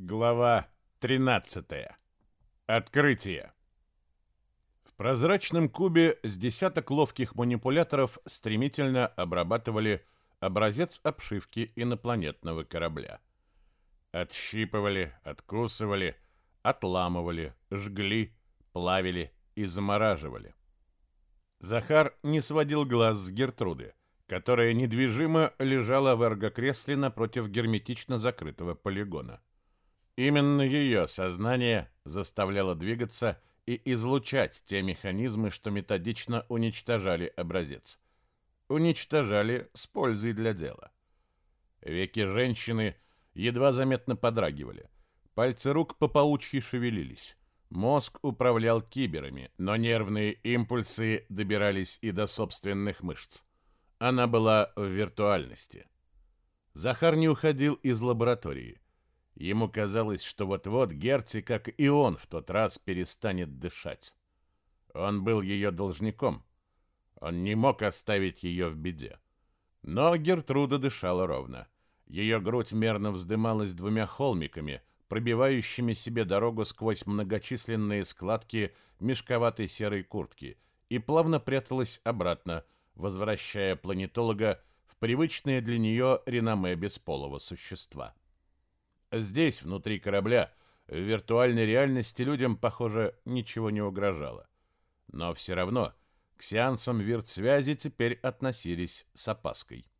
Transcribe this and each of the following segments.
Глава 13. Открытие. В прозрачном кубе с десяток ловких манипуляторов стремительно обрабатывали образец обшивки инопланетного корабля. Отщипывали, откусывали, отламывали, жгли, плавили и замораживали. Захар не сводил глаз с Гертруды, которая недвижимо лежала в эргокресле напротив герметично закрытого полигона – Именно ее сознание заставляло двигаться и излучать те механизмы, что методично уничтожали образец. Уничтожали с пользой для дела. Веки женщины едва заметно подрагивали. Пальцы рук по паучьи шевелились. Мозг управлял киберами, но нервные импульсы добирались и до собственных мышц. Она была в виртуальности. Захар не уходил из лаборатории – Ему казалось, что вот-вот Герти, как и он в тот раз, перестанет дышать. Он был ее должником. Он не мог оставить ее в беде. Но Гертруда дышала ровно. Ее грудь мерно вздымалась двумя холмиками, пробивающими себе дорогу сквозь многочисленные складки мешковатой серой куртки, и плавно пряталась обратно, возвращая планетолога в привычное для нее реноме бесполого существа. Здесь, внутри корабля, в виртуальной реальности людям, похоже, ничего не угрожало. Но все равно к сеансам виртсвязи теперь относились с опаской.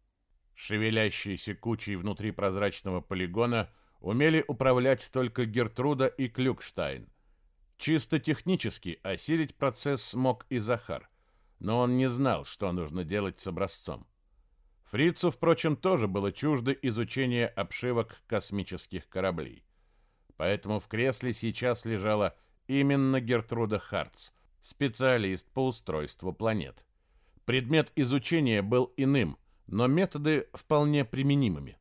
Шевелящиеся кучей внутри прозрачного полигона умели управлять только Гертруда и Клюкштайн. Чисто технически осилить процесс смог и Захар, но он не знал, что нужно делать с образцом. Фрицу, впрочем, тоже было чуждо изучение обшивок космических кораблей. Поэтому в кресле сейчас лежала именно Гертруда Харц, специалист по устройству планет. Предмет изучения был иным, но методы вполне применимыми.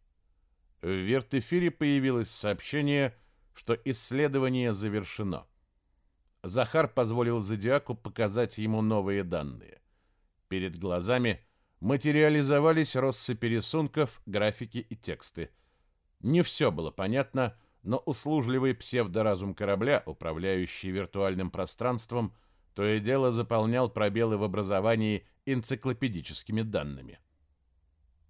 В Вертефире появилось сообщение, что исследование завершено. Захар позволил Зодиаку показать ему новые данные. Перед глазами – материализовались россы рисунков, графики и тексты. Не все было понятно, но услужливый псевдоразум корабля, управляющий виртуальным пространством, то и дело заполнял пробелы в образовании энциклопедическими данными.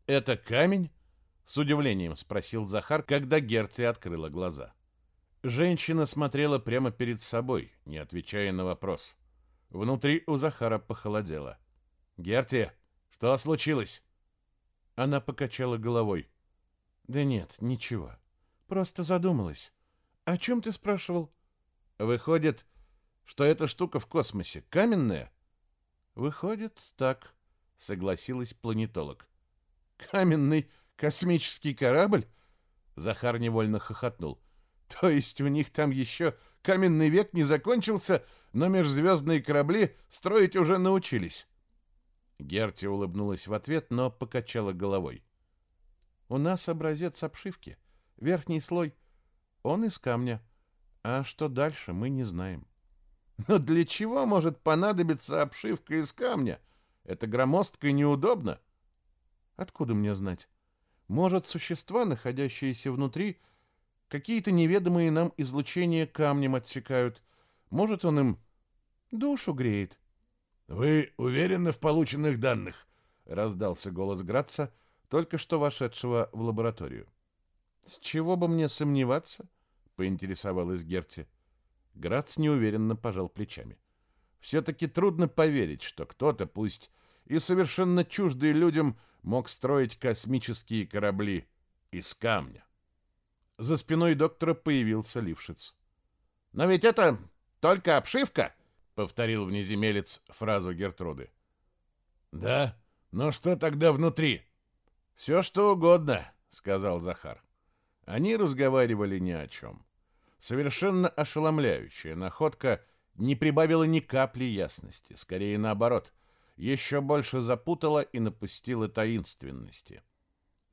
«Это камень?» — с удивлением спросил Захар, когда Герти открыла глаза. Женщина смотрела прямо перед собой, не отвечая на вопрос. Внутри у Захара похолодело. «Герти!» Что случилось? Она покачала головой. Да нет, ничего. Просто задумалась. О чем ты спрашивал? Выходит, что эта штука в космосе каменная? Выходит, так, согласилась планетолог. Каменный космический корабль? Захар невольно хохотнул. То есть у них там еще каменный век не закончился, но межзвездные корабли строить уже научились. Герти улыбнулась в ответ, но покачала головой. «У нас образец обшивки. Верхний слой. Он из камня. А что дальше, мы не знаем». «Но для чего может понадобиться обшивка из камня? Это громоздко и неудобно». «Откуда мне знать? Может, существа, находящиеся внутри, какие-то неведомые нам излучения камнем отсекают. Может, он им душу греет?» «Вы уверены в полученных данных?» — раздался голос Граца, только что вошедшего в лабораторию. «С чего бы мне сомневаться?» — поинтересовалась Герти. Грац неуверенно пожал плечами. «Все-таки трудно поверить, что кто-то, пусть и совершенно чуждый людям, мог строить космические корабли из камня». За спиной доктора появился Лившиц. «Но ведь это только обшивка!» повторил внеземелец фразу Гертруды. Да? Но что тогда внутри? Все что угодно, сказал Захар. Они разговаривали ни о чем. Совершенно ошеломляющая находка не прибавила ни капли ясности, скорее наоборот, еще больше запутала и напустила таинственности.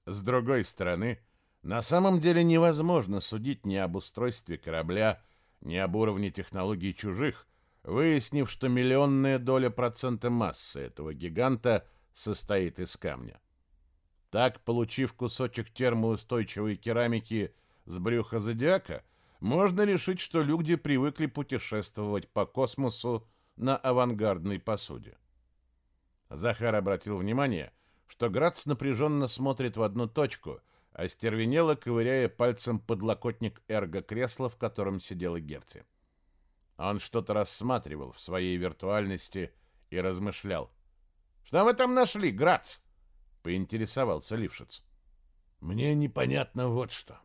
С другой стороны, на самом деле невозможно судить ни об устройстве корабля, ни об уровне технологий чужих, выяснив, что миллионная доля процента массы этого гиганта состоит из камня. Так, получив кусочек термоустойчивой керамики с брюха зодиака, можно решить, что люди привыкли путешествовать по космосу на авангардной посуде. Захар обратил внимание, что Грац напряженно смотрит в одну точку, остервенело а ковыряя пальцем подлокотник эрго-кресла, в котором сидела Герти. — он что-то рассматривал в своей виртуальности и размышлял. «Что мы там нашли, Грац?» — поинтересовался Лившиц. «Мне непонятно вот что.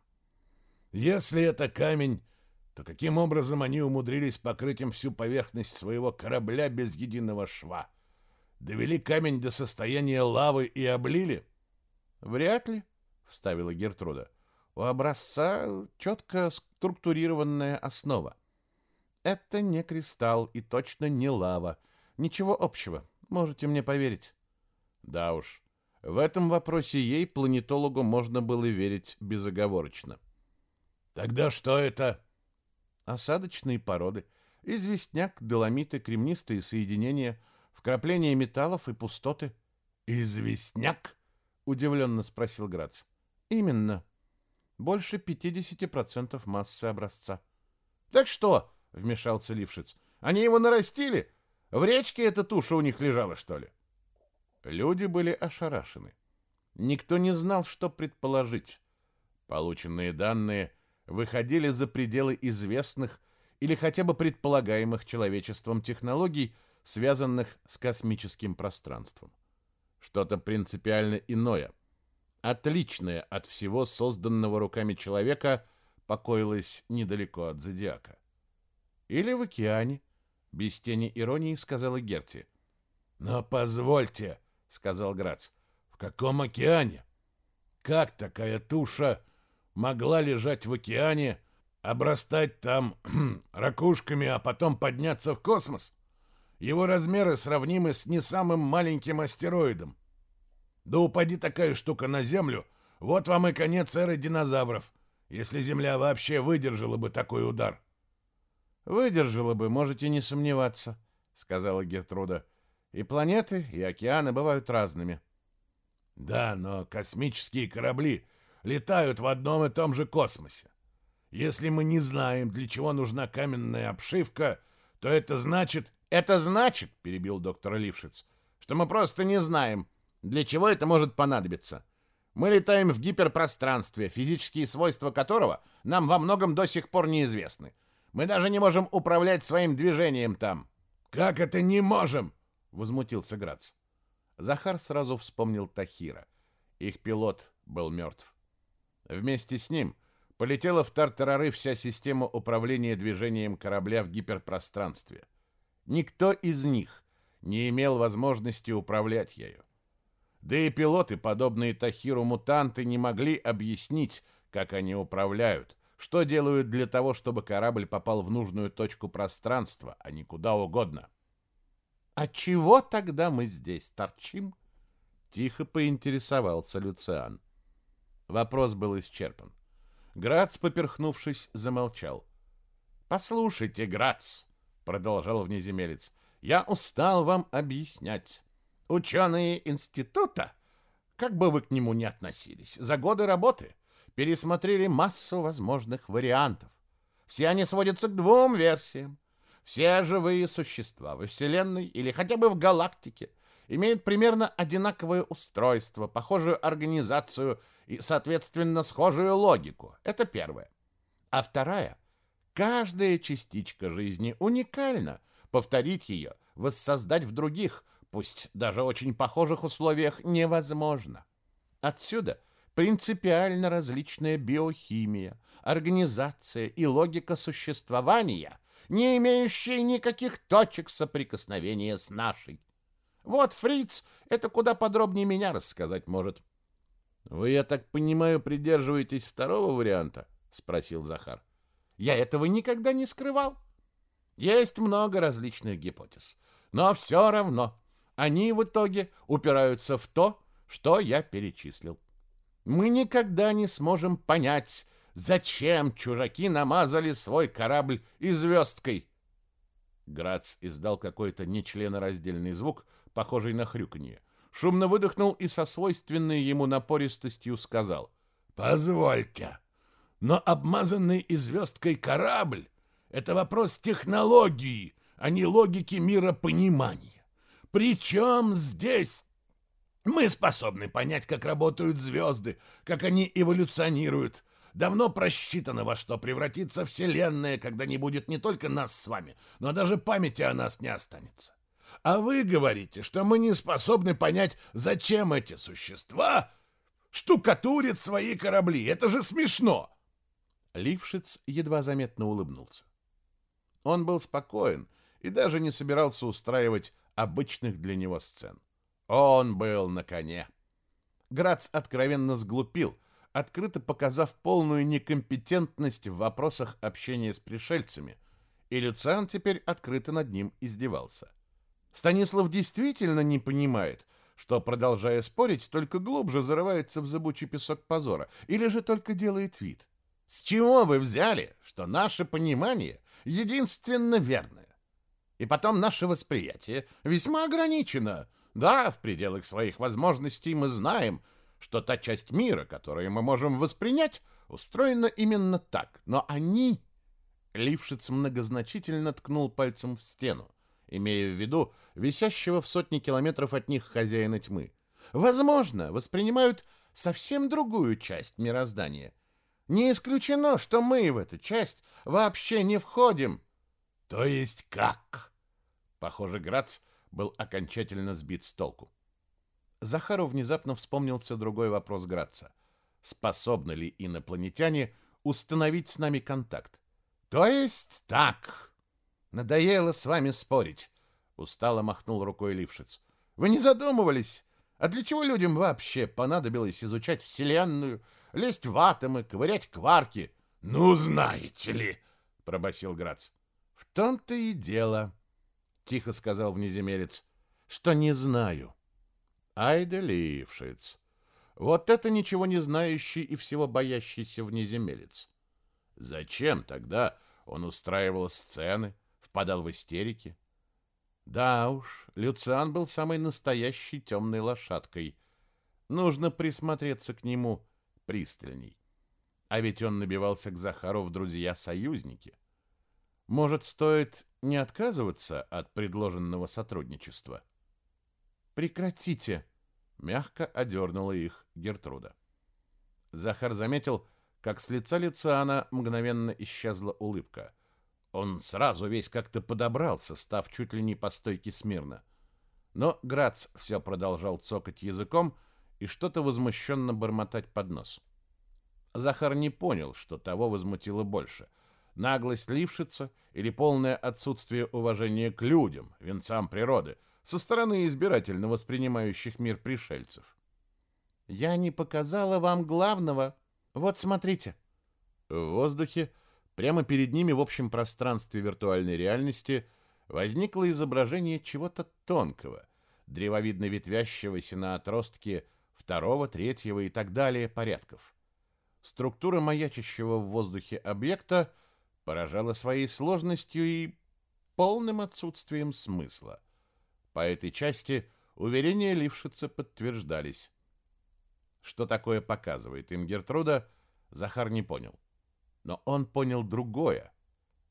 Если это камень, то каким образом они умудрились покрыть им всю поверхность своего корабля без единого шва? Довели камень до состояния лавы и облили?» «Вряд ли», — вставила Гертруда. «У образца четко структурированная основа. Это не кристалл и точно не лава. Ничего общего, можете мне поверить. Да уж, в этом вопросе ей, планетологу, можно было верить безоговорочно. Тогда что это? Осадочные породы, известняк, доломиты, кремнистые соединения, вкрапления металлов и пустоты. Известняк? Удивленно спросил Грац. Именно. Больше 50% массы образца. Так что, вмешался Лившиц. «Они его нарастили? В речке эта туша у них лежала, что ли?» Люди были ошарашены. Никто не знал, что предположить. Полученные данные выходили за пределы известных или хотя бы предполагаемых человечеством технологий, связанных с космическим пространством. Что-то принципиально иное, отличное от всего созданного руками человека, покоилось недалеко от зодиака или в океане», — без тени иронии сказала Герти. «Но позвольте», — сказал Грац, — «в каком океане? Как такая туша могла лежать в океане, обрастать там ракушками, а потом подняться в космос? Его размеры сравнимы с не самым маленьким астероидом. Да упади такая штука на Землю, вот вам и конец эры динозавров, если Земля вообще выдержала бы такой удар». Выдержала бы, можете не сомневаться, сказала Гертруда. И планеты, и океаны бывают разными. Да, но космические корабли летают в одном и том же космосе. Если мы не знаем, для чего нужна каменная обшивка, то это значит... Это значит, перебил доктор Лившиц, что мы просто не знаем, для чего это может понадобиться. Мы летаем в гиперпространстве, физические свойства которого нам во многом до сих пор неизвестны. Мы даже не можем управлять своим движением там. Как это не можем? возмутился Грац. Захар сразу вспомнил Тахира. Их пилот был мертв. Вместе с ним полетела в тартарары вся система управления движением корабля в гиперпространстве. Никто из них не имел возможности управлять ею. Да и пилоты, подобные Тахиру мутанты, не могли объяснить, как они управляют, что делают для того, чтобы корабль попал в нужную точку пространства, а не куда угодно. «А чего тогда мы здесь торчим?» Тихо поинтересовался Люциан. Вопрос был исчерпан. Грац, поперхнувшись, замолчал. «Послушайте, Грац!» — продолжал внеземелец. «Я устал вам объяснять. Ученые института, как бы вы к нему ни относились, за годы работы — пересмотрели массу возможных вариантов. Все они сводятся к двум версиям. Все живые существа во Вселенной или хотя бы в галактике имеют примерно одинаковое устройство, похожую организацию и, соответственно, схожую логику. Это первое. А вторая — каждая частичка жизни уникальна. Повторить ее, воссоздать в других, пусть даже очень похожих условиях, невозможно. Отсюда — принципиально различная биохимия, организация и логика существования, не имеющие никаких точек соприкосновения с нашей. Вот Фриц это куда подробнее меня рассказать может. Вы, я так понимаю, придерживаетесь второго варианта, спросил Захар. Я этого никогда не скрывал. Есть много различных гипотез, но все равно они в итоге упираются в то, что я перечислил мы никогда не сможем понять, зачем чужаки намазали свой корабль известкой. звездкой. Грац издал какой-то нечленораздельный звук, похожий на хрюканье. Шумно выдохнул и со свойственной ему напористостью сказал «Позвольте, но обмазанный известкой корабль — это вопрос технологии, а не логики мира понимания. Причем здесь мы способны понять, как работают звезды, как они эволюционируют. Давно просчитано, во что превратится Вселенная, когда не будет не только нас с вами, но даже памяти о нас не останется. А вы говорите, что мы не способны понять, зачем эти существа штукатурят свои корабли. Это же смешно!» Лившиц едва заметно улыбнулся. Он был спокоен и даже не собирался устраивать обычных для него сцен. Он был на коне. Грац откровенно сглупил, открыто показав полную некомпетентность в вопросах общения с пришельцами, и Люциан теперь открыто над ним издевался. Станислав действительно не понимает, что, продолжая спорить, только глубже зарывается в зыбучий песок позора, или же только делает вид. «С чего вы взяли, что наше понимание единственно верное? И потом наше восприятие весьма ограничено», да, в пределах своих возможностей мы знаем, что та часть мира, которую мы можем воспринять, устроена именно так. Но они... Лившиц многозначительно ткнул пальцем в стену, имея в виду висящего в сотни километров от них хозяина тьмы. Возможно, воспринимают совсем другую часть мироздания. Не исключено, что мы в эту часть вообще не входим. То есть как? Похоже, Грац был окончательно сбит с толку. Захаров внезапно вспомнился другой вопрос Градца. Способны ли инопланетяне установить с нами контакт? То есть так. Надоело с вами спорить. Устало махнул рукой Лившиц. Вы не задумывались, а для чего людям вообще понадобилось изучать Вселенную, лезть в атомы, ковырять кварки? Ну, знаете ли, пробасил Грац. В том-то и дело, тихо сказал внеземелец, что не знаю. Айда Лившиц. Вот это ничего не знающий и всего боящийся внеземелец. Зачем тогда он устраивал сцены, впадал в истерики? Да уж, Люциан был самой настоящей темной лошадкой. Нужно присмотреться к нему пристальней. А ведь он набивался к Захару в друзья-союзники. Может, стоит не отказываться от предложенного сотрудничества? Прекратите, мягко одернула их Гертруда. Захар заметил, как с лица Люциана мгновенно исчезла улыбка. Он сразу весь как-то подобрался, став чуть ли не по стойке смирно. Но Грац все продолжал цокать языком и что-то возмущенно бормотать под нос. Захар не понял, что того возмутило больше — наглость Лившица или полное отсутствие уважения к людям, венцам природы, со стороны избирательно воспринимающих мир пришельцев. «Я не показала вам главного. Вот смотрите». В воздухе, прямо перед ними в общем пространстве виртуальной реальности, возникло изображение чего-то тонкого, древовидно ветвящегося на отростке второго, третьего и так далее порядков. Структура маячащего в воздухе объекта поражала своей сложностью и полным отсутствием смысла. По этой части уверения Лившица подтверждались. Что такое показывает им Гертруда, Захар не понял. Но он понял другое.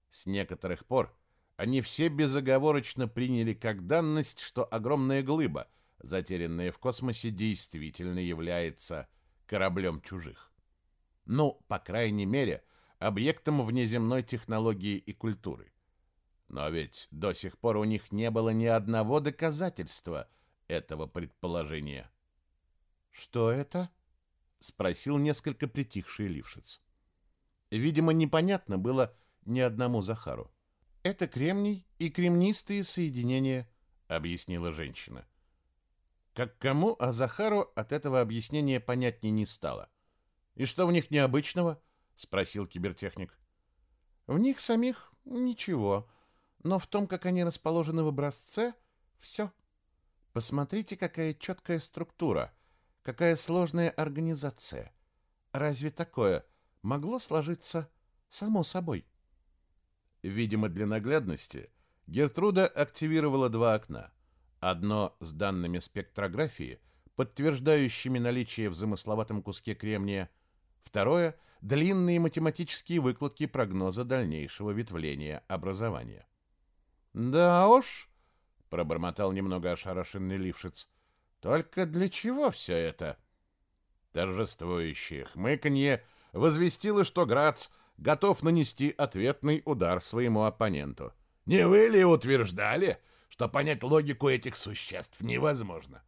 С некоторых пор они все безоговорочно приняли как данность, что огромная глыба, затерянная в космосе, действительно является кораблем чужих. Ну, по крайней мере, объектом внеземной технологии и культуры. Но ведь до сих пор у них не было ни одного доказательства этого предположения. «Что это?» — спросил несколько притихший Лившиц. Видимо, непонятно было ни одному Захару. «Это кремний и кремнистые соединения», — объяснила женщина. Как кому, а Захару от этого объяснения понятней не стало. И что в них необычного — спросил кибертехник. В них самих ничего, но в том, как они расположены в образце, все. Посмотрите, какая четкая структура, какая сложная организация. Разве такое могло сложиться само собой? Видимо, для наглядности Гертруда активировала два окна. Одно с данными спектрографии, подтверждающими наличие в замысловатом куске кремния, Второе – длинные математические выкладки прогноза дальнейшего ветвления образования. «Да уж», – пробормотал немного ошарашенный Лившиц, – «только для чего все это?» Торжествующее хмыканье возвестило, что Грац готов нанести ответный удар своему оппоненту. «Не вы ли утверждали, что понять логику этих существ невозможно?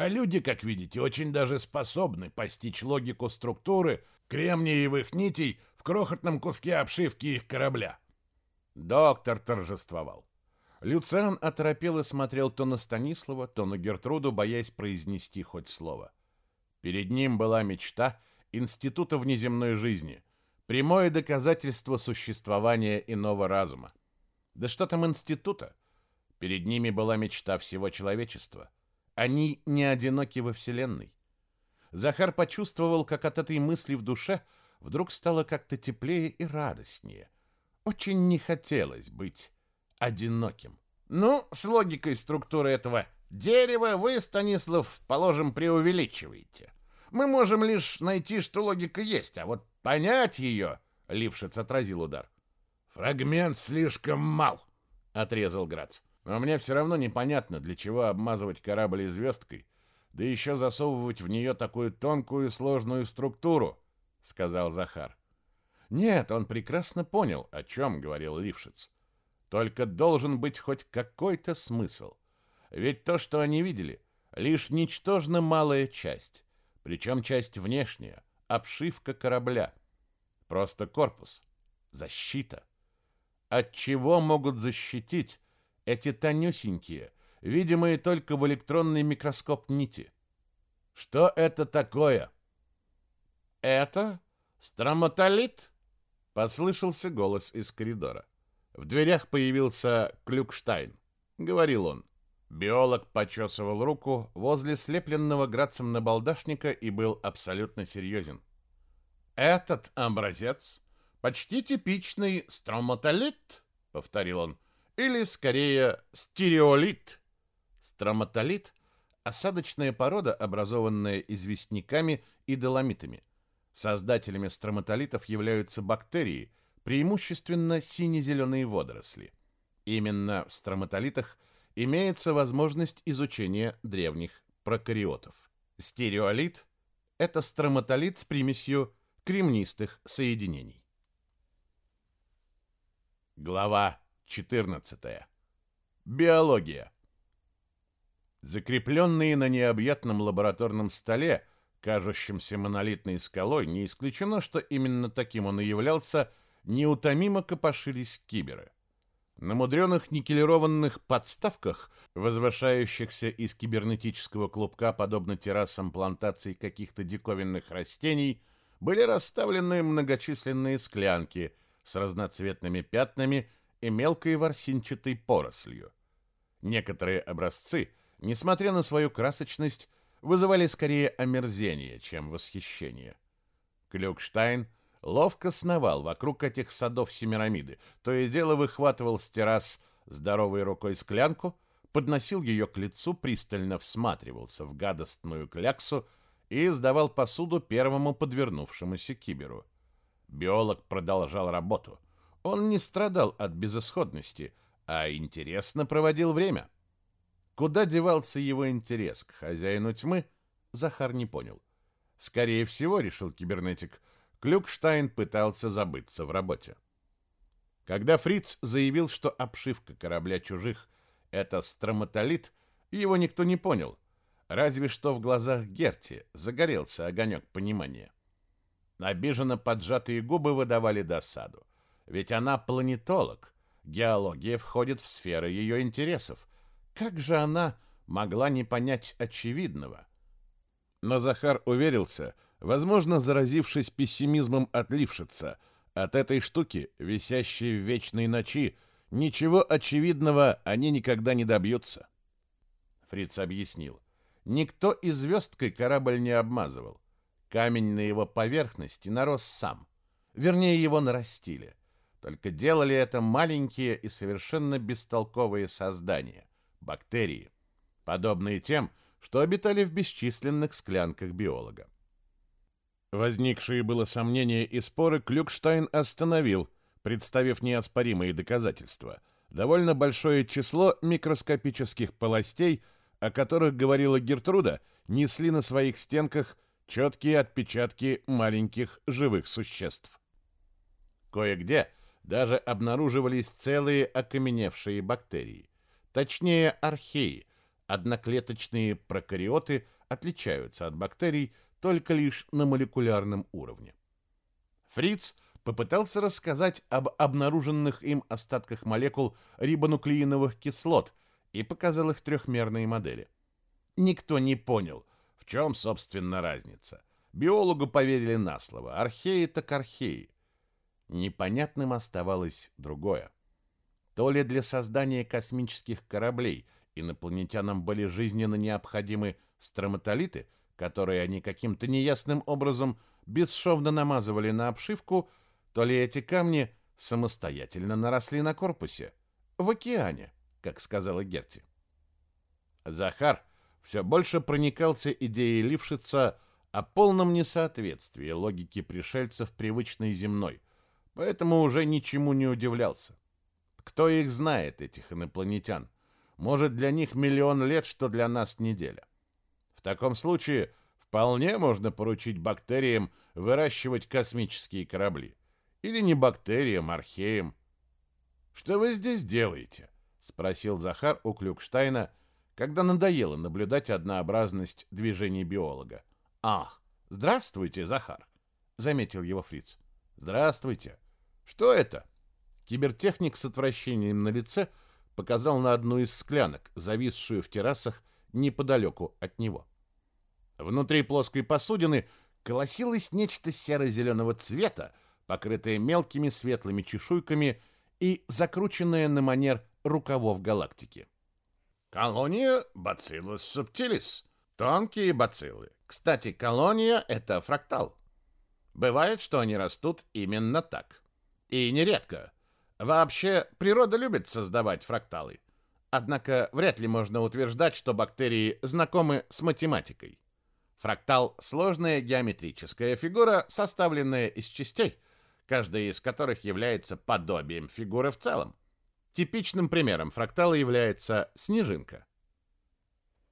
А люди, как видите, очень даже способны постичь логику структуры кремниевых нитей в крохотном куске обшивки их корабля. Доктор торжествовал. Люциан оторопел и смотрел то на Станислава, то на Гертруду, боясь произнести хоть слово. Перед ним была мечта Института внеземной жизни, прямое доказательство существования иного разума. Да что там института? Перед ними была мечта всего человечества. Они не одиноки во Вселенной. Захар почувствовал, как от этой мысли в душе вдруг стало как-то теплее и радостнее. Очень не хотелось быть одиноким. Ну, с логикой структуры этого дерева вы, Станислав, положим, преувеличиваете. Мы можем лишь найти, что логика есть, а вот понять ее... Лившиц отразил удар. «Фрагмент слишком мал», — отрезал Грац. Но мне все равно непонятно, для чего обмазывать корабль известкой, да еще засовывать в нее такую тонкую и сложную структуру, — сказал Захар. Нет, он прекрасно понял, о чем говорил Лившиц. Только должен быть хоть какой-то смысл. Ведь то, что они видели, лишь ничтожно малая часть, причем часть внешняя, обшивка корабля. Просто корпус, защита. От чего могут защитить, эти тонюсенькие, видимые только в электронный микроскоп нити. Что это такое? Это строматолит, послышался голос из коридора. В дверях появился Клюкштайн, говорил он. Биолог почесывал руку возле слепленного грацем набалдашника и был абсолютно серьезен. Этот образец почти типичный строматолит, повторил он или, скорее, стереолит. Строматолит – осадочная порода, образованная известняками и доломитами. Создателями строматолитов являются бактерии, преимущественно сине-зеленые водоросли. Именно в строматолитах имеется возможность изучения древних прокариотов. Стереолит – это строматолит с примесью кремнистых соединений. Глава 14. Биология. Закрепленные на необъятном лабораторном столе, кажущемся монолитной скалой, не исключено, что именно таким он и являлся, неутомимо копошились киберы. На мудреных никелированных подставках, возвышающихся из кибернетического клубка, подобно террасам плантаций каких-то диковинных растений, были расставлены многочисленные склянки с разноцветными пятнами – и мелкой ворсинчатой порослью. Некоторые образцы, несмотря на свою красочность, вызывали скорее омерзение, чем восхищение. Клюкштайн ловко сновал вокруг этих садов Семирамиды, то и дело выхватывал с террас здоровой рукой склянку, подносил ее к лицу, пристально всматривался в гадостную кляксу и сдавал посуду первому подвернувшемуся киберу. Биолог продолжал работу — он не страдал от безысходности, а интересно проводил время. Куда девался его интерес к хозяину тьмы, Захар не понял. Скорее всего, решил кибернетик, Клюкштайн пытался забыться в работе. Когда Фриц заявил, что обшивка корабля чужих — это строматолит, его никто не понял, разве что в глазах Герти загорелся огонек понимания. Обиженно поджатые губы выдавали досаду. Ведь она планетолог. Геология входит в сферы ее интересов. Как же она могла не понять очевидного? Но Захар уверился, возможно, заразившись пессимизмом от Лившица, от этой штуки, висящей в вечной ночи, ничего очевидного они никогда не добьются. Фриц объяснил. Никто и звездкой корабль не обмазывал. Камень на его поверхности нарос сам. Вернее, его нарастили. Только делали это маленькие и совершенно бестолковые создания – бактерии, подобные тем, что обитали в бесчисленных склянках биолога. Возникшие было сомнения и споры Клюкштайн остановил, представив неоспоримые доказательства – довольно большое число микроскопических полостей, о которых говорила Гертруда, несли на своих стенках четкие отпечатки маленьких живых существ. Кое-где даже обнаруживались целые окаменевшие бактерии. Точнее, археи, одноклеточные прокариоты отличаются от бактерий только лишь на молекулярном уровне. Фриц попытался рассказать об обнаруженных им остатках молекул рибонуклеиновых кислот и показал их трехмерные модели. Никто не понял, в чем, собственно, разница. Биологу поверили на слово, археи так археи. Непонятным оставалось другое. То ли для создания космических кораблей инопланетянам были жизненно необходимы строматолиты, которые они каким-то неясным образом бесшовно намазывали на обшивку, то ли эти камни самостоятельно наросли на корпусе, в океане, как сказала Герти. Захар все больше проникался идеей Лившица о полном несоответствии логики пришельцев привычной земной – поэтому уже ничему не удивлялся. Кто их знает, этих инопланетян? Может, для них миллион лет, что для нас неделя. В таком случае вполне можно поручить бактериям выращивать космические корабли. Или не бактериям, а археям. «Что вы здесь делаете?» — спросил Захар у Клюкштайна, когда надоело наблюдать однообразность движений биолога. «Ах, здравствуйте, Захар!» — заметил его фриц. «Здравствуйте!» Что это? Кибертехник с отвращением на лице показал на одну из склянок, зависшую в террасах неподалеку от него. Внутри плоской посудины колосилось нечто серо-зеленого цвета, покрытое мелкими светлыми чешуйками и закрученное на манер рукавов галактики. Колония Bacillus subtilis. Тонкие бациллы. Кстати, колония — это фрактал. Бывает, что они растут именно так. И нередко. Вообще, природа любит создавать фракталы. Однако вряд ли можно утверждать, что бактерии знакомы с математикой. Фрактал – сложная геометрическая фигура, составленная из частей, каждая из которых является подобием фигуры в целом. Типичным примером фрактала является снежинка.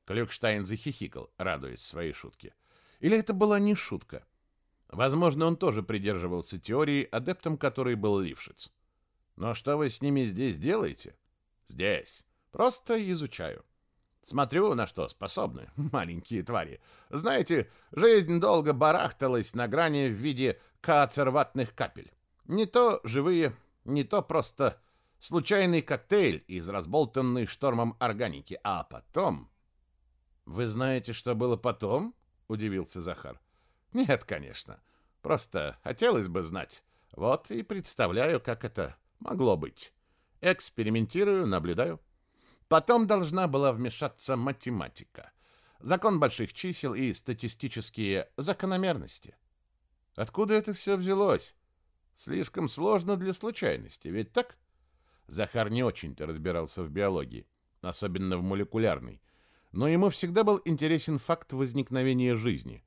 Клюкштайн захихикал, радуясь своей шутке. Или это была не шутка? Возможно, он тоже придерживался теории, адептом которой был Лившиц. Но что вы с ними здесь делаете? Здесь. Просто изучаю. Смотрю, на что способны, маленькие твари. Знаете, жизнь долго барахталась на грани в виде кацерватных капель. Не то живые, не то просто случайный коктейль из разболтанной штормом органики. А потом... «Вы знаете, что было потом?» — удивился Захар. Нет, конечно. Просто хотелось бы знать. Вот и представляю, как это могло быть. Экспериментирую, наблюдаю. Потом должна была вмешаться математика. Закон больших чисел и статистические закономерности. Откуда это все взялось? Слишком сложно для случайности, ведь так? Захар не очень-то разбирался в биологии, особенно в молекулярной. Но ему всегда был интересен факт возникновения жизни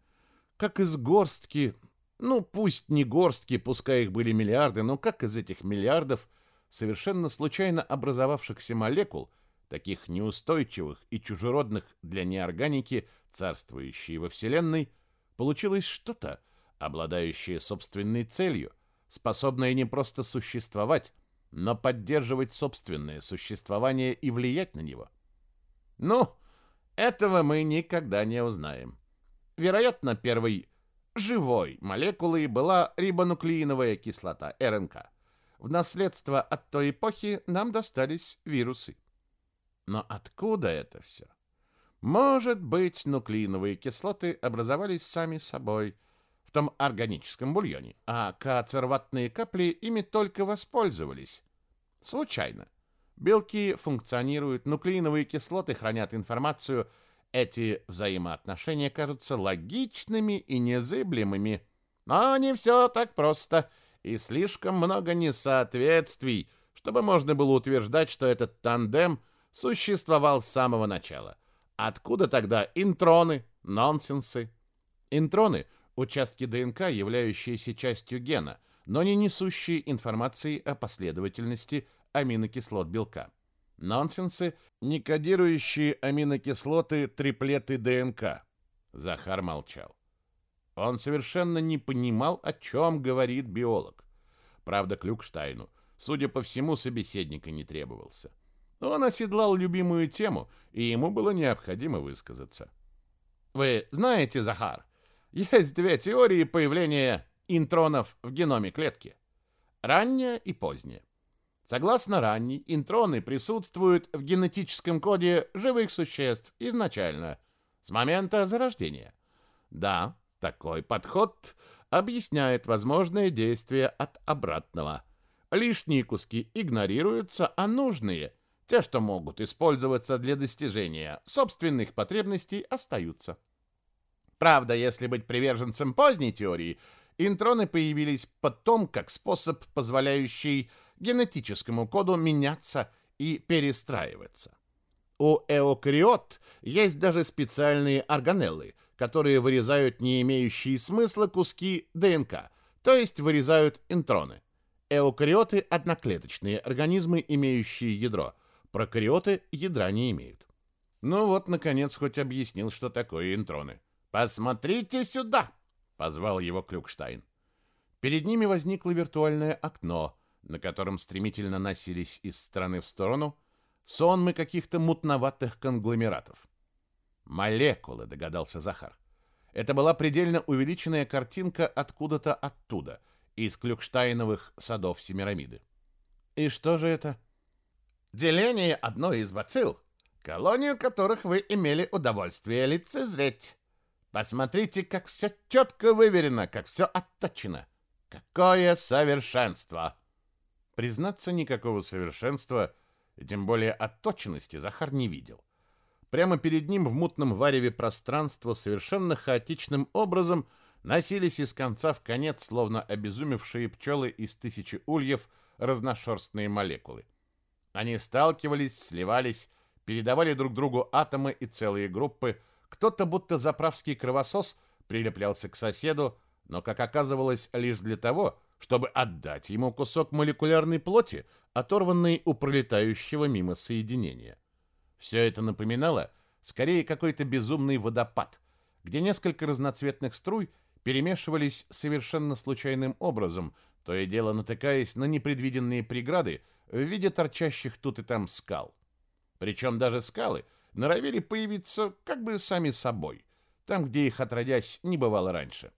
как из горстки, ну пусть не горстки, пускай их были миллиарды, но как из этих миллиардов совершенно случайно образовавшихся молекул, таких неустойчивых и чужеродных для неорганики, царствующей во Вселенной, получилось что-то, обладающее собственной целью, способное не просто существовать, но поддерживать собственное существование и влиять на него. Ну, этого мы никогда не узнаем. Вероятно, первой живой молекулой была рибонуклеиновая кислота, РНК. В наследство от той эпохи нам достались вирусы. Но откуда это все? Может быть, нуклеиновые кислоты образовались сами собой в том органическом бульоне, а коацерватные капли ими только воспользовались. Случайно. Белки функционируют, нуклеиновые кислоты хранят информацию – эти взаимоотношения кажутся логичными и незыблемыми. Но не все так просто, и слишком много несоответствий, чтобы можно было утверждать, что этот тандем существовал с самого начала. Откуда тогда интроны, нонсенсы? Интроны — участки ДНК, являющиеся частью гена, но не несущие информации о последовательности аминокислот белка нонсенсы, не кодирующие аминокислоты триплеты ДНК. Захар молчал. Он совершенно не понимал, о чем говорит биолог. Правда, Клюкштайну, судя по всему, собеседника не требовался. Он оседлал любимую тему, и ему было необходимо высказаться. «Вы знаете, Захар, есть две теории появления интронов в геноме клетки. Ранняя и поздняя. Согласно ранней, интроны присутствуют в генетическом коде живых существ изначально, с момента зарождения. Да, такой подход объясняет возможные действия от обратного. Лишние куски игнорируются, а нужные, те, что могут использоваться для достижения собственных потребностей, остаются. Правда, если быть приверженцем поздней теории, интроны появились потом как способ, позволяющий генетическому коду меняться и перестраиваться. У эукариот есть даже специальные органеллы, которые вырезают не имеющие смысла куски ДНК, то есть вырезают интроны. Эукариоты – одноклеточные организмы, имеющие ядро. Прокариоты ядра не имеют. Ну вот, наконец, хоть объяснил, что такое интроны. «Посмотрите сюда!» — позвал его Клюкштайн. Перед ними возникло виртуальное окно, на котором стремительно носились из стороны в сторону сонмы каких-то мутноватых конгломератов. «Молекулы», — догадался Захар. Это была предельно увеличенная картинка откуда-то оттуда, из Клюкштайновых садов Семирамиды. «И что же это?» «Деление одной из бацилл, колонию которых вы имели удовольствие лицезреть. Посмотрите, как все четко выверено, как все отточено. Какое совершенство!» Признаться, никакого совершенства, и тем более отточенности, Захар не видел. Прямо перед ним в мутном вареве пространства совершенно хаотичным образом носились из конца в конец, словно обезумевшие пчелы из тысячи ульев, разношерстные молекулы. Они сталкивались, сливались, передавали друг другу атомы и целые группы. Кто-то, будто заправский кровосос, прилеплялся к соседу, но, как оказывалось, лишь для того, чтобы отдать ему кусок молекулярной плоти, оторванный у пролетающего мимо соединения. Все это напоминало скорее какой-то безумный водопад, где несколько разноцветных струй перемешивались совершенно случайным образом, то и дело натыкаясь на непредвиденные преграды в виде торчащих тут и там скал. Причем даже скалы норовили появиться как бы сами собой, там, где их отродясь не бывало раньше.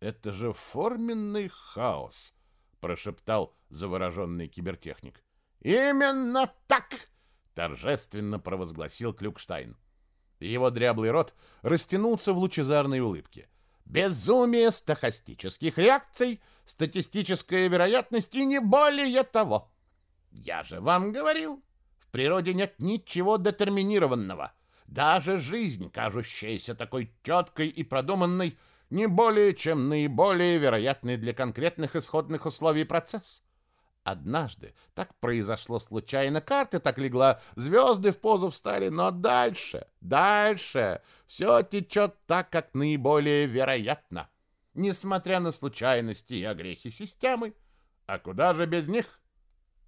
«Это же форменный хаос!» — прошептал завороженный кибертехник. «Именно так!» — торжественно провозгласил Клюкштайн. Его дряблый рот растянулся в лучезарной улыбке. «Безумие стахастических реакций, статистическая вероятность и не более того!» «Я же вам говорил, в природе нет ничего детерминированного. Даже жизнь, кажущаяся такой четкой и продуманной, — не более чем наиболее вероятный для конкретных исходных условий процесс. Однажды так произошло случайно, карты так легла, звезды в позу встали, но дальше, дальше все течет так, как наиболее вероятно. Несмотря на случайности и огрехи системы, а куда же без них?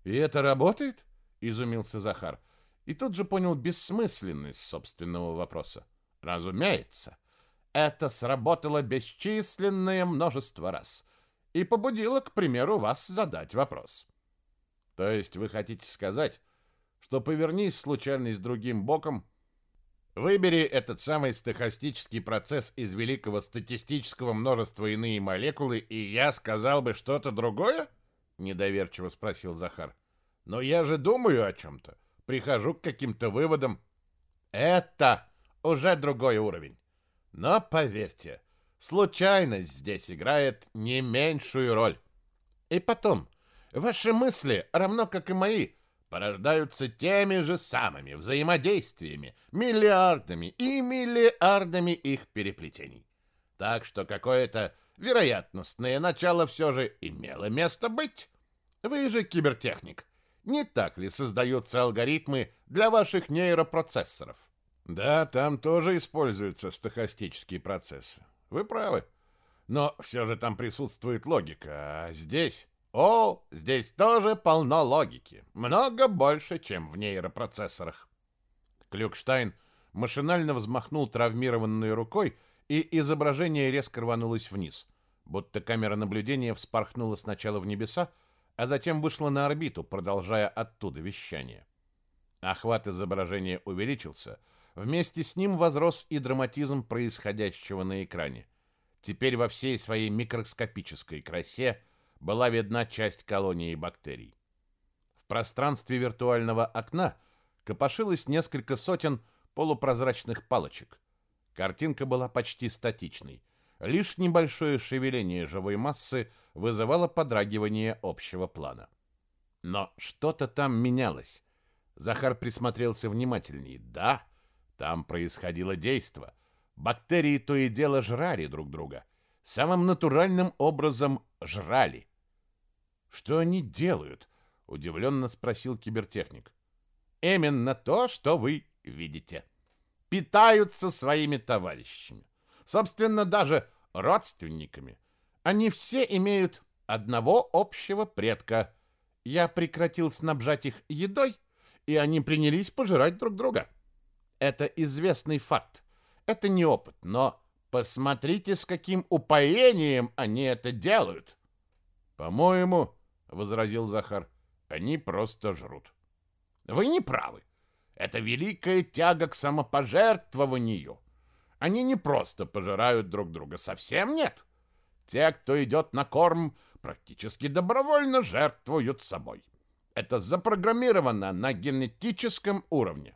И это работает? Изумился Захар и тут же понял бессмысленность собственного вопроса. Разумеется, — это сработало бесчисленное множество раз и побудило, к примеру, вас задать вопрос. То есть вы хотите сказать, что повернись случайно с другим боком, выбери этот самый стохастический процесс из великого статистического множества иные молекулы, и я сказал бы что-то другое? Недоверчиво спросил Захар. Но я же думаю о чем-то, прихожу к каким-то выводам. Это уже другой уровень. Но поверьте, случайность здесь играет не меньшую роль. И потом, ваши мысли, равно как и мои, порождаются теми же самыми взаимодействиями, миллиардами и миллиардами их переплетений. Так что какое-то вероятностное начало все же имело место быть. Вы же кибертехник. Не так ли создаются алгоритмы для ваших нейропроцессоров? Да, там тоже используются стохастический процессы. Вы правы. Но все же там присутствует логика, а здесь... О, здесь тоже полно логики. Много больше, чем в нейропроцессорах. Клюкштайн машинально взмахнул травмированной рукой, и изображение резко рванулось вниз, будто камера наблюдения вспорхнула сначала в небеса, а затем вышла на орбиту, продолжая оттуда вещание. Охват изображения увеличился — Вместе с ним возрос и драматизм происходящего на экране. Теперь во всей своей микроскопической красе была видна часть колонии бактерий. В пространстве виртуального окна копошилось несколько сотен полупрозрачных палочек. Картинка была почти статичной. Лишь небольшое шевеление живой массы вызывало подрагивание общего плана. Но что-то там менялось. Захар присмотрелся внимательнее. Да, там происходило действо. Бактерии то и дело жрали друг друга. Самым натуральным образом жрали. «Что они делают?» — удивленно спросил кибертехник. «Именно то, что вы видите. Питаются своими товарищами. Собственно, даже родственниками. Они все имеют одного общего предка. Я прекратил снабжать их едой, и они принялись пожирать друг друга. Это известный факт. Это не опыт, но посмотрите, с каким упоением они это делают. По-моему, возразил Захар, они просто жрут. Вы не правы. Это великая тяга к самопожертвованию. Они не просто пожирают друг друга, совсем нет. Те, кто идет на корм, практически добровольно жертвуют собой. Это запрограммировано на генетическом уровне.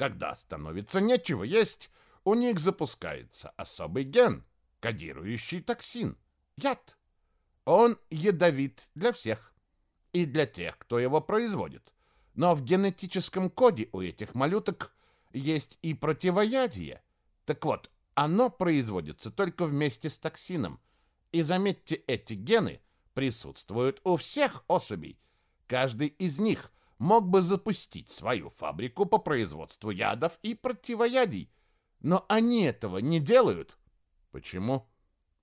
Когда становится нечего есть, у них запускается особый ген, кодирующий токсин, яд. Он ядовит для всех и для тех, кто его производит. Но в генетическом коде у этих малюток есть и противоядие. Так вот, оно производится только вместе с токсином. И заметьте, эти гены присутствуют у всех особей. Каждый из них мог бы запустить свою фабрику по производству ядов и противоядий, но они этого не делают. Почему?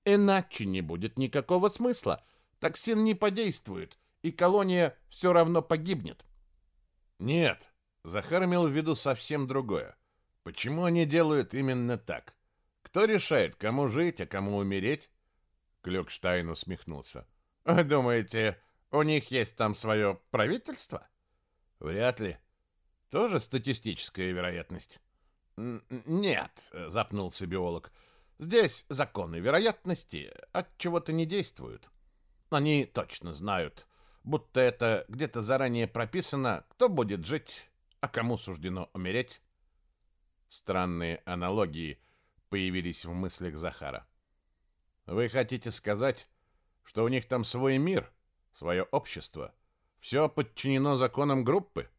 Иначе не будет никакого смысла. Токсин не подействует, и колония все равно погибнет. Нет, Захар имел в виду совсем другое. Почему они делают именно так? Кто решает, кому жить, а кому умереть? Клёкштайн усмехнулся. «Думаете, у них есть там свое правительство?» Вряд ли. Тоже статистическая вероятность. Нет, запнулся биолог. Здесь законы вероятности от чего-то не действуют. Они точно знают, будто это где-то заранее прописано, кто будет жить, а кому суждено умереть. Странные аналогии появились в мыслях Захара. Вы хотите сказать, что у них там свой мир, свое общество, все подчинено законам группы?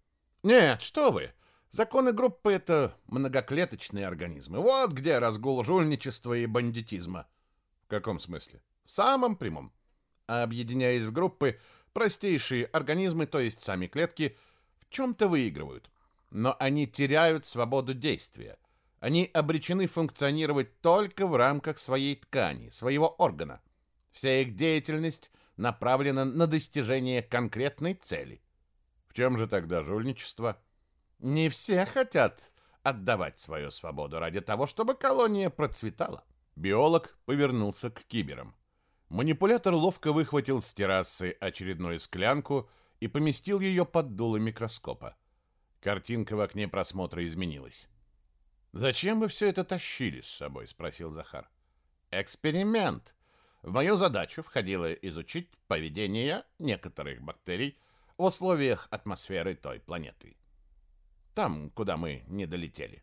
Нет, что вы! Законы группы — это многоклеточные организмы. Вот где разгул жульничества и бандитизма. В каком смысле? В самом прямом. А объединяясь в группы, простейшие организмы, то есть сами клетки, в чем-то выигрывают. Но они теряют свободу действия. Они обречены функционировать только в рамках своей ткани, своего органа. Вся их деятельность направлена на достижение конкретной цели. В чем же тогда жульничество? Не все хотят отдавать свою свободу ради того, чтобы колония процветала. Биолог повернулся к киберам. Манипулятор ловко выхватил с террасы очередную склянку и поместил ее под дуло микроскопа. Картинка в окне просмотра изменилась. «Зачем вы все это тащили с собой?» — спросил Захар. «Эксперимент», в мою задачу входило изучить поведение некоторых бактерий в условиях атмосферы той планеты. Там, куда мы не долетели.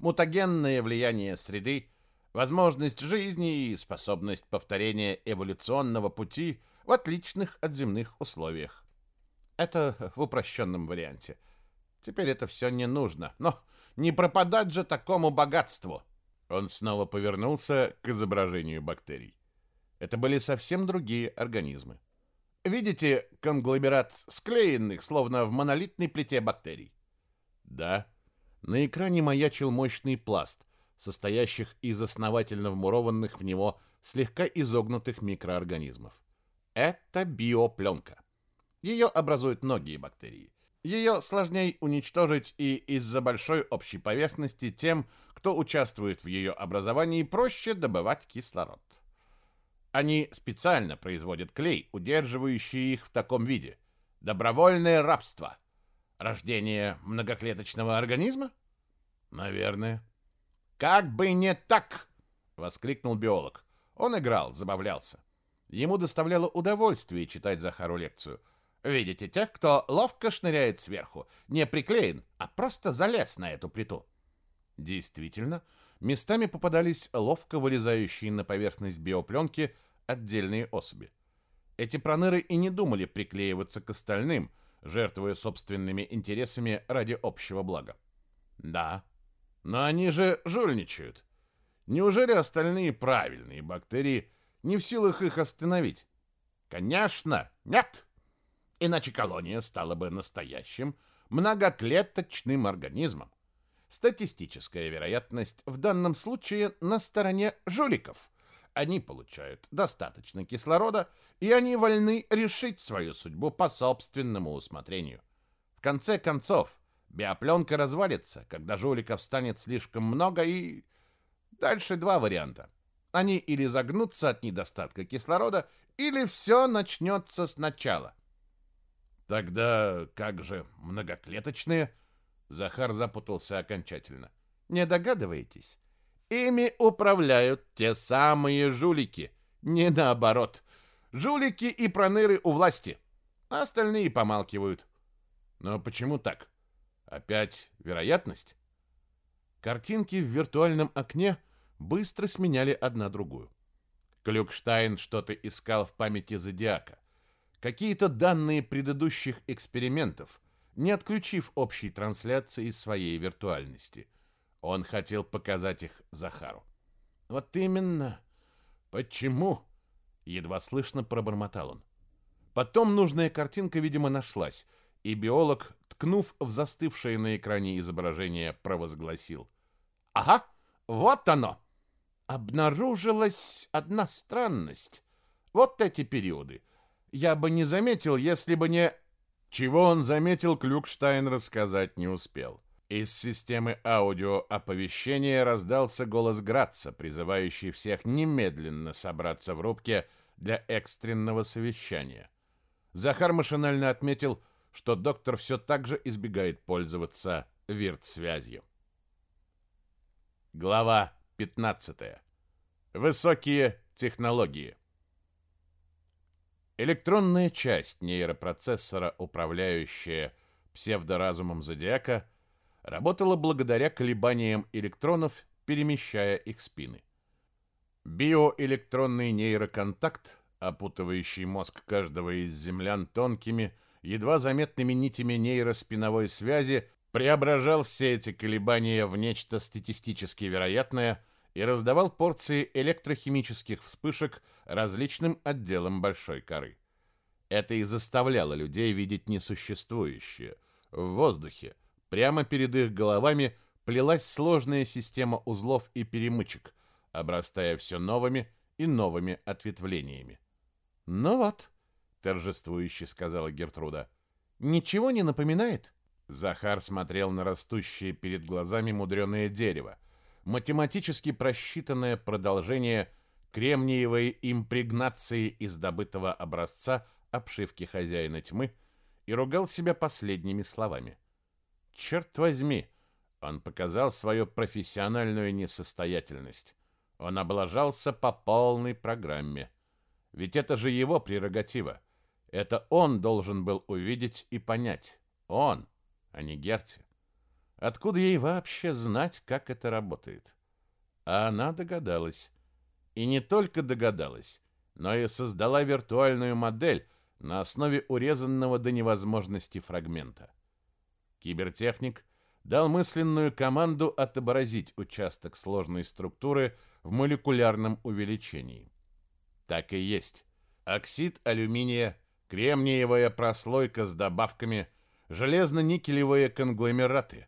Мутагенное влияние среды, возможность жизни и способность повторения эволюционного пути в отличных от земных условиях. Это в упрощенном варианте. Теперь это все не нужно, но не пропадать же такому богатству. Он снова повернулся к изображению бактерий. Это были совсем другие организмы. Видите конгломерат склеенных, словно в монолитной плите бактерий? Да. На экране маячил мощный пласт, состоящих из основательно вмурованных в него слегка изогнутых микроорганизмов. Это биопленка. Ее образуют многие бактерии. Ее сложнее уничтожить и из-за большой общей поверхности тем, кто участвует в ее образовании, проще добывать кислород. Они специально производят клей, удерживающий их в таком виде. Добровольное рабство. Рождение многоклеточного организма? Наверное. Как бы не так, воскликнул биолог. Он играл, забавлялся. Ему доставляло удовольствие читать Захару лекцию. Видите тех, кто ловко шныряет сверху, не приклеен, а просто залез на эту плиту. Действительно, местами попадались ловко вылезающие на поверхность биопленки отдельные особи. Эти проныры и не думали приклеиваться к остальным, жертвуя собственными интересами ради общего блага. Да, но они же жульничают. Неужели остальные правильные бактерии не в силах их остановить? Конечно, нет. Иначе колония стала бы настоящим многоклеточным организмом. Статистическая вероятность в данном случае на стороне жуликов – они получают достаточно кислорода, и они вольны решить свою судьбу по собственному усмотрению. В конце концов, биопленка развалится, когда жуликов станет слишком много, и... Дальше два варианта. Они или загнутся от недостатка кислорода, или все начнется сначала. Тогда как же многоклеточные? Захар запутался окончательно. Не догадываетесь? Ими управляют те самые жулики. Не наоборот. Жулики и проныры у власти. А остальные помалкивают. Но почему так? Опять вероятность? Картинки в виртуальном окне быстро сменяли одна другую. Клюкштайн что-то искал в памяти Зодиака. Какие-то данные предыдущих экспериментов, не отключив общей трансляции своей виртуальности – он хотел показать их Захару. «Вот именно. Почему?» Едва слышно пробормотал он. Потом нужная картинка, видимо, нашлась, и биолог, ткнув в застывшее на экране изображение, провозгласил. «Ага, вот оно!» Обнаружилась одна странность. Вот эти периоды. Я бы не заметил, если бы не... Чего он заметил, Клюкштайн рассказать не успел. Из системы аудиооповещения раздался голос Граца, призывающий всех немедленно собраться в рубке для экстренного совещания. Захар машинально отметил, что доктор все так же избегает пользоваться вирт-связью. Глава 15. Высокие технологии. Электронная часть нейропроцессора, управляющая псевдоразумом зодиака, работала благодаря колебаниям электронов, перемещая их спины. Биоэлектронный нейроконтакт, опутывающий мозг каждого из землян тонкими, едва заметными нитями нейроспиновой связи, преображал все эти колебания в нечто статистически вероятное и раздавал порции электрохимических вспышек различным отделам большой коры. Это и заставляло людей видеть несуществующее в воздухе, Прямо перед их головами плелась сложная система узлов и перемычек, обрастая все новыми и новыми ответвлениями. «Ну вот», — торжествующе сказала Гертруда, — «ничего не напоминает?» Захар смотрел на растущее перед глазами мудреное дерево, математически просчитанное продолжение кремниевой импрегнации из добытого образца обшивки хозяина тьмы и ругал себя последними словами. Черт возьми! Он показал свою профессиональную несостоятельность. Он облажался по полной программе. Ведь это же его прерогатива. Это он должен был увидеть и понять. Он, а не Герти. Откуда ей вообще знать, как это работает? А она догадалась. И не только догадалась, но и создала виртуальную модель на основе урезанного до невозможности фрагмента. Кибертехник дал мысленную команду отобразить участок сложной структуры в молекулярном увеличении. Так и есть. Оксид алюминия, кремниевая прослойка с добавками, железно-никелевые конгломераты,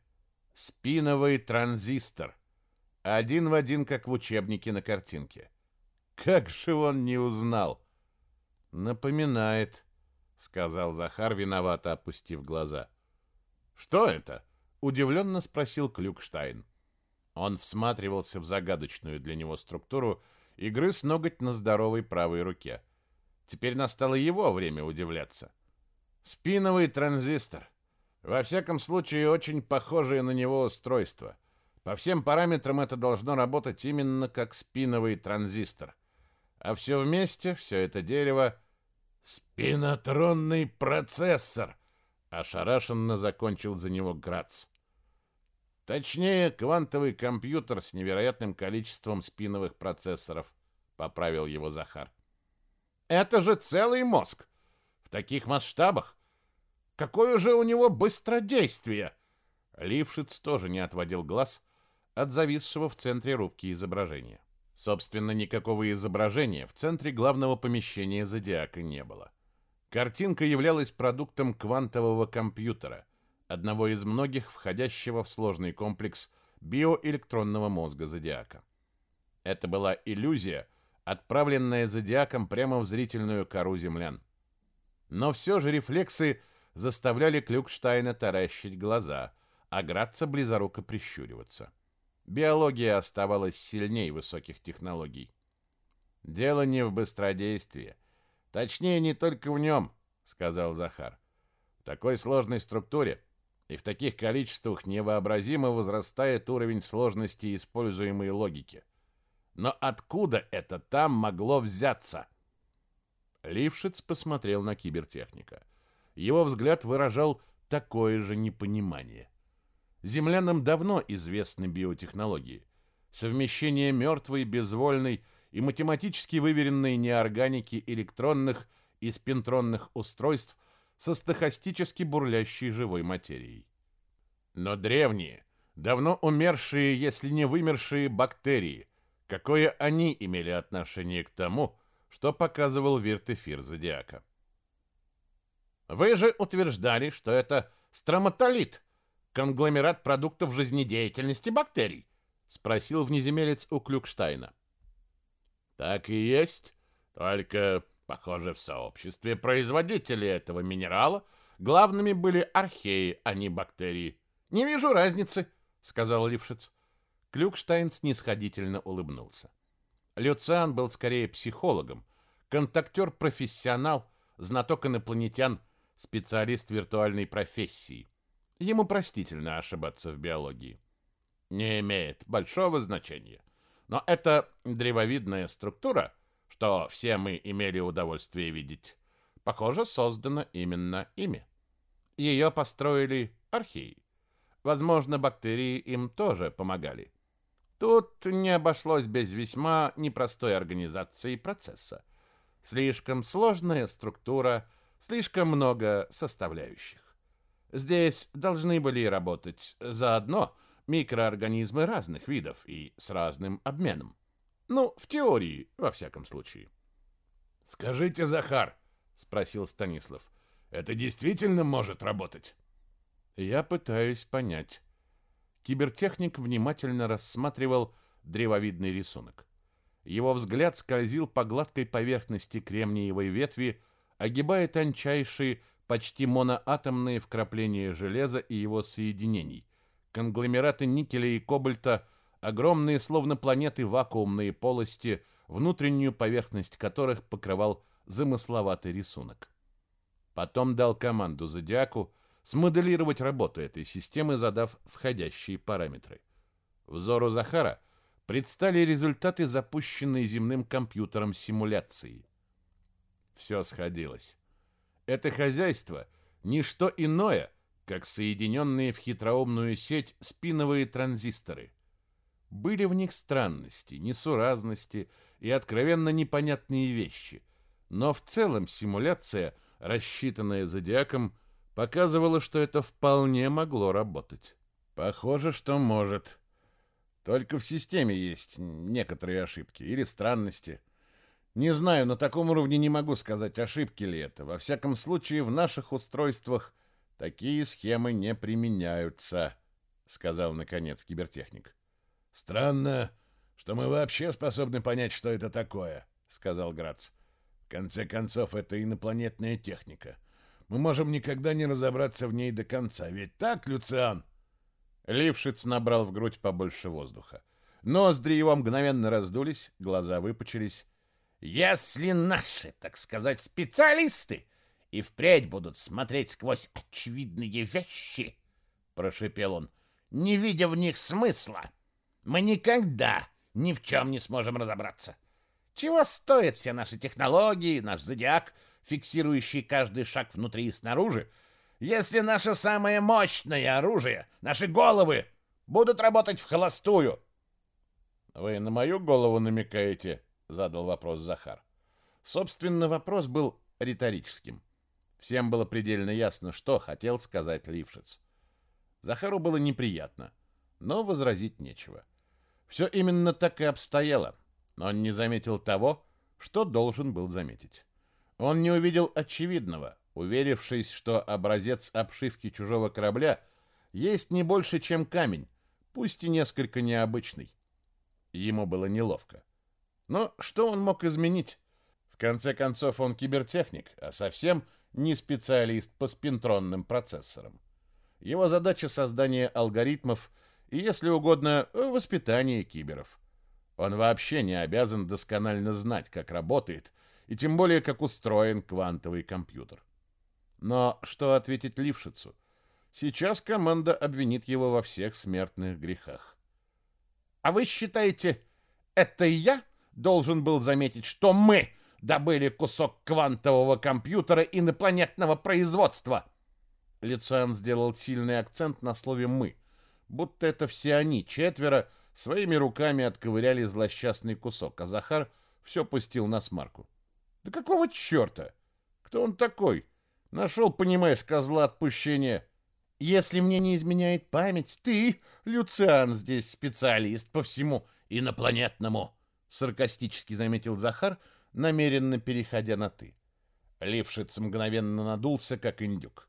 спиновый транзистор. Один в один, как в учебнике на картинке. Как же он не узнал? Напоминает, сказал Захар, виновато опустив глаза. — «Что это?» — удивленно спросил Клюкштайн. Он всматривался в загадочную для него структуру и грыз ноготь на здоровой правой руке. Теперь настало его время удивляться. «Спиновый транзистор. Во всяком случае, очень похожее на него устройство. По всем параметрам это должно работать именно как спиновый транзистор. А все вместе, все это дерево — спинотронный процессор!» ошарашенно закончил за него Грац. Точнее, квантовый компьютер с невероятным количеством спиновых процессоров, поправил его Захар. Это же целый мозг в таких масштабах. Какое же у него быстродействие? Лившиц тоже не отводил глаз от зависшего в центре рубки изображения. Собственно, никакого изображения в центре главного помещения зодиака не было. Картинка являлась продуктом квантового компьютера, одного из многих входящего в сложный комплекс биоэлектронного мозга зодиака. Это была иллюзия, отправленная зодиаком прямо в зрительную кору землян. Но все же рефлексы заставляли Клюкштайна таращить глаза, а Градца близоруко прищуриваться. Биология оставалась сильней высоких технологий. Дело не в быстродействии – Точнее, не только в нем», — сказал Захар. «В такой сложной структуре и в таких количествах невообразимо возрастает уровень сложности используемой логики. Но откуда это там могло взяться?» Лившиц посмотрел на кибертехника. Его взгляд выражал такое же непонимание. Землянам давно известны биотехнологии. Совмещение мертвой, безвольной, и математически выверенные неорганики электронных и спинтронных устройств со стохастически бурлящей живой материей. Но древние, давно умершие, если не вымершие бактерии, какое они имели отношение к тому, что показывал виртефир зодиака? Вы же утверждали, что это строматолит, конгломерат продуктов жизнедеятельности бактерий, спросил внеземелец у Клюкштайна. Так и есть. Только, похоже, в сообществе производителей этого минерала главными были археи, а не бактерии. «Не вижу разницы», — сказал Лившиц. Клюкштайн снисходительно улыбнулся. Люциан был скорее психологом, контактер-профессионал, знаток инопланетян, специалист виртуальной профессии. Ему простительно ошибаться в биологии. Не имеет большого значения. Но эта древовидная структура, что все мы имели удовольствие видеть, похоже, создана именно ими. Ее построили археи. Возможно, бактерии им тоже помогали. Тут не обошлось без весьма непростой организации процесса. Слишком сложная структура, слишком много составляющих. Здесь должны были работать заодно – микроорганизмы разных видов и с разным обменом. Ну, в теории, во всяком случае. «Скажите, Захар», — спросил Станислав, — «это действительно может работать?» Я пытаюсь понять. Кибертехник внимательно рассматривал древовидный рисунок. Его взгляд скользил по гладкой поверхности кремниевой ветви, огибая тончайшие, почти моноатомные вкрапления железа и его соединений, Конгломераты никеля и кобальта, огромные словно планеты вакуумные полости, внутреннюю поверхность которых покрывал замысловатый рисунок. Потом дал команду Зодиаку смоделировать работу этой системы, задав входящие параметры. Взору Захара предстали результаты запущенной земным компьютером симуляции. Все сходилось. Это хозяйство – ничто иное – как соединенные в хитроумную сеть спиновые транзисторы. Были в них странности, несуразности и откровенно непонятные вещи, но в целом симуляция, рассчитанная зодиаком, показывала, что это вполне могло работать. Похоже, что может. Только в системе есть некоторые ошибки или странности. Не знаю, на таком уровне не могу сказать, ошибки ли это. Во всяком случае, в наших устройствах Такие схемы не применяются, сказал наконец кибертехник. Странно, что мы вообще способны понять, что это такое, сказал Грац. В конце концов, это инопланетная техника. Мы можем никогда не разобраться в ней до конца, ведь так, Люциан? Лившиц набрал в грудь побольше воздуха. Ноздри его мгновенно раздулись, глаза выпучились. «Если наши, так сказать, специалисты и впредь будут смотреть сквозь очевидные вещи, — прошипел он, — не видя в них смысла. Мы никогда ни в чем не сможем разобраться. Чего стоят все наши технологии, наш зодиак, фиксирующий каждый шаг внутри и снаружи, если наше самое мощное оружие, наши головы, будут работать в холостую? — Вы на мою голову намекаете? — задал вопрос Захар. Собственно, вопрос был риторическим. Всем было предельно ясно, что хотел сказать Лившиц. Захару было неприятно, но возразить нечего. Все именно так и обстояло, но он не заметил того, что должен был заметить. Он не увидел очевидного, уверившись, что образец обшивки чужого корабля есть не больше, чем камень, пусть и несколько необычный. Ему было неловко. Но что он мог изменить? В конце концов, он кибертехник, а совсем не специалист по спинтронным процессорам. Его задача создание алгоритмов и, если угодно, воспитание киберов. Он вообще не обязан досконально знать, как работает, и тем более, как устроен квантовый компьютер. Но что ответить Лившицу? Сейчас команда обвинит его во всех смертных грехах. «А вы считаете, это я должен был заметить, что мы добыли кусок квантового компьютера инопланетного производства. Лициан сделал сильный акцент на слове «мы», будто это все они, четверо, своими руками отковыряли злосчастный кусок, а Захар все пустил на смарку. «Да какого черта? Кто он такой? Нашел, понимаешь, козла отпущения». «Если мне не изменяет память, ты, Люциан, здесь специалист по всему инопланетному», саркастически заметил Захар, — намеренно переходя на «ты». Левшиц мгновенно надулся, как индюк.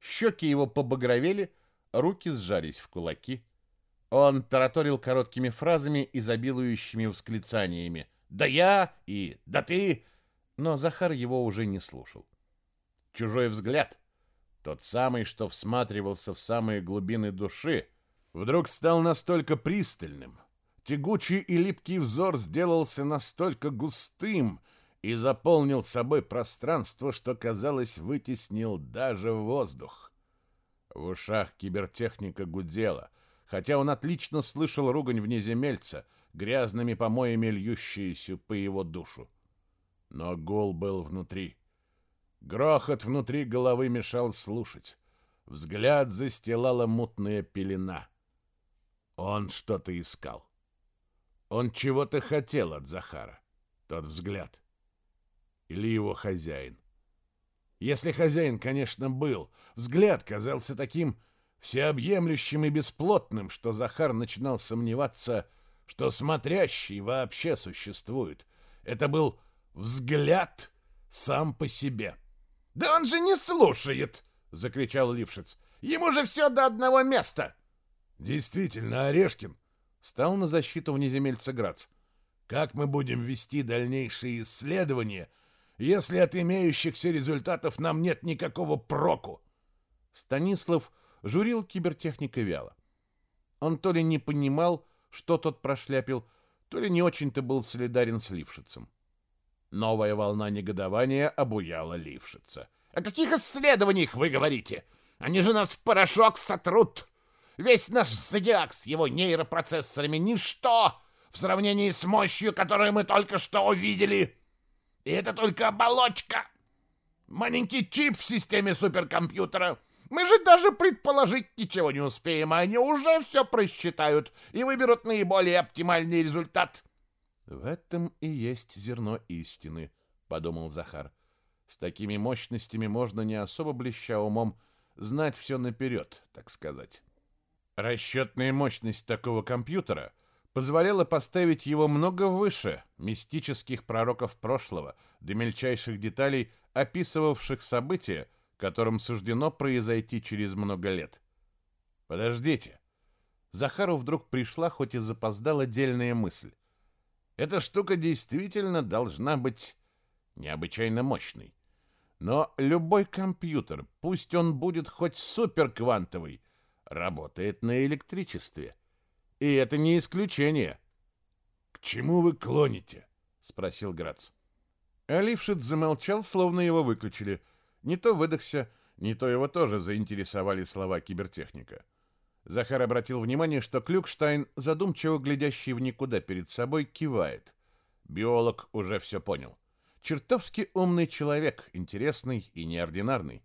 Щеки его побагровели, руки сжались в кулаки. Он тараторил короткими фразами, и забилующими восклицаниями «Да я!» и «Да ты!» Но Захар его уже не слушал. Чужой взгляд, тот самый, что всматривался в самые глубины души, вдруг стал настолько пристальным, Тягучий и липкий взор сделался настолько густым и заполнил собой пространство, что, казалось, вытеснил даже воздух. В ушах кибертехника гудела, хотя он отлично слышал ругань внеземельца, грязными помоями льющиеся по его душу. Но гол был внутри. Грохот внутри головы мешал слушать. Взгляд застилала мутная пелена. Он что-то искал. — он чего-то хотел от Захара. Тот взгляд. Или его хозяин. Если хозяин, конечно, был, взгляд казался таким всеобъемлющим и бесплотным, что Захар начинал сомневаться, что смотрящий вообще существует. Это был взгляд сам по себе. «Да он же не слушает!» — закричал Лившиц. «Ему же все до одного места!» Действительно, Орешкин стал на защиту внеземельца Грац. «Как мы будем вести дальнейшие исследования, если от имеющихся результатов нам нет никакого проку?» Станислав журил кибертехника вяло. Он то ли не понимал, что тот прошляпил, то ли не очень-то был солидарен с Лившицем. Новая волна негодования обуяла Лившица. «О каких исследованиях вы говорите? Они же нас в порошок сотрут!» Весь наш зодиак с его нейропроцессорами — ничто в сравнении с мощью, которую мы только что увидели. И это только оболочка. Маленький чип в системе суперкомпьютера. Мы же даже предположить ничего не успеем, а они уже все просчитают и выберут наиболее оптимальный результат. В этом и есть зерно истины, подумал Захар. С такими мощностями можно не особо блеща умом знать все наперед, так сказать. Расчетная мощность такого компьютера позволяла поставить его много выше мистических пророков прошлого, до мельчайших деталей, описывавших события, которым суждено произойти через много лет. Подождите. Захару вдруг пришла, хоть и запоздала, дельная мысль. Эта штука действительно должна быть необычайно мощной. Но любой компьютер, пусть он будет хоть суперквантовый, работает на электричестве. И это не исключение. К чему вы клоните? спросил Грац. Алившиц замолчал, словно его выключили. Не то выдохся, не то его тоже заинтересовали слова кибертехника. Захар обратил внимание, что Клюкштайн, задумчиво глядящий в никуда перед собой, кивает. Биолог уже все понял. Чертовски умный человек, интересный и неординарный.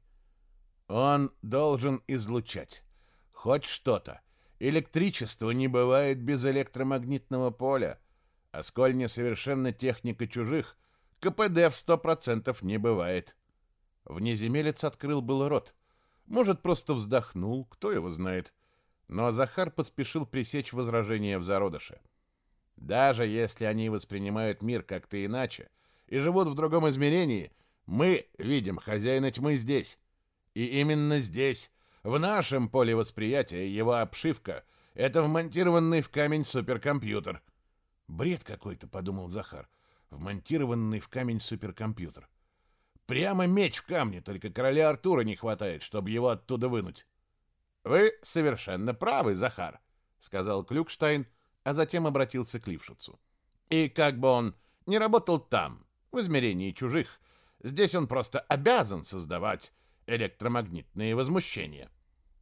Он должен излучать. Хоть что-то. Электричество не бывает без электромагнитного поля. А сколь несовершенна техника чужих, КПД в сто процентов не бывает. Внеземелец открыл был рот. Может, просто вздохнул, кто его знает. Но Захар поспешил пресечь возражение в зародыше. Даже если они воспринимают мир как-то иначе и живут в другом измерении, мы видим хозяина тьмы здесь. И именно здесь в нашем поле восприятия его обшивка — это вмонтированный в камень суперкомпьютер. Бред какой-то, подумал Захар. Вмонтированный в камень суперкомпьютер. Прямо меч в камне, только короля Артура не хватает, чтобы его оттуда вынуть. Вы совершенно правы, Захар, сказал Клюкштайн, а затем обратился к Лившицу. И как бы он не работал там, в измерении чужих, здесь он просто обязан создавать электромагнитные возмущения.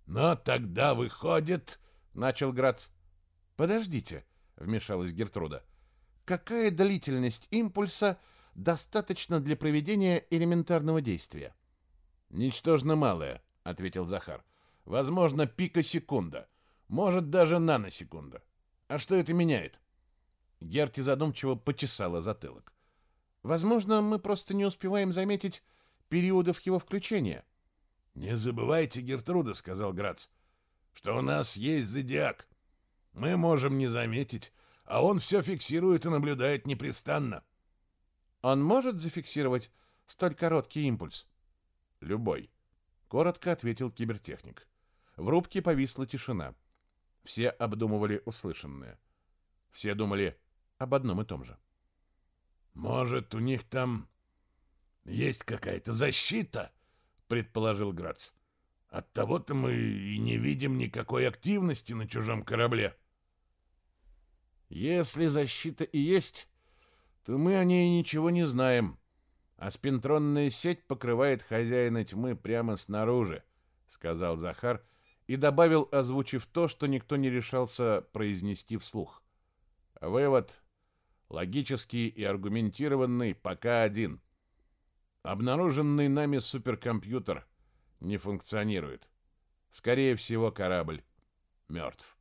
«Но тогда выходит...» — начал Грац. «Подождите», — вмешалась Гертруда. «Какая длительность импульса достаточно для проведения элементарного действия?» «Ничтожно малое, ответил Захар. «Возможно, пикосекунда. Может, даже наносекунда. А что это меняет?» Герти задумчиво почесала затылок. «Возможно, мы просто не успеваем заметить периодов его включения. «Не забывайте, Гертруда», — сказал Грац, — «что у нас есть зодиак. Мы можем не заметить, а он все фиксирует и наблюдает непрестанно». «Он может зафиксировать столь короткий импульс?» «Любой», — коротко ответил кибертехник. В рубке повисла тишина. Все обдумывали услышанное. Все думали об одном и том же. «Может, у них там есть какая-то защита?» предположил Грац. того то мы и не видим никакой активности на чужом корабле. Если защита и есть, то мы о ней ничего не знаем. А спинтронная сеть покрывает хозяина тьмы прямо снаружи, сказал Захар и добавил, озвучив то, что никто не решался произнести вслух. Вывод логический и аргументированный пока один. Обнаруженный нами суперкомпьютер не функционирует. Скорее всего, корабль мертв.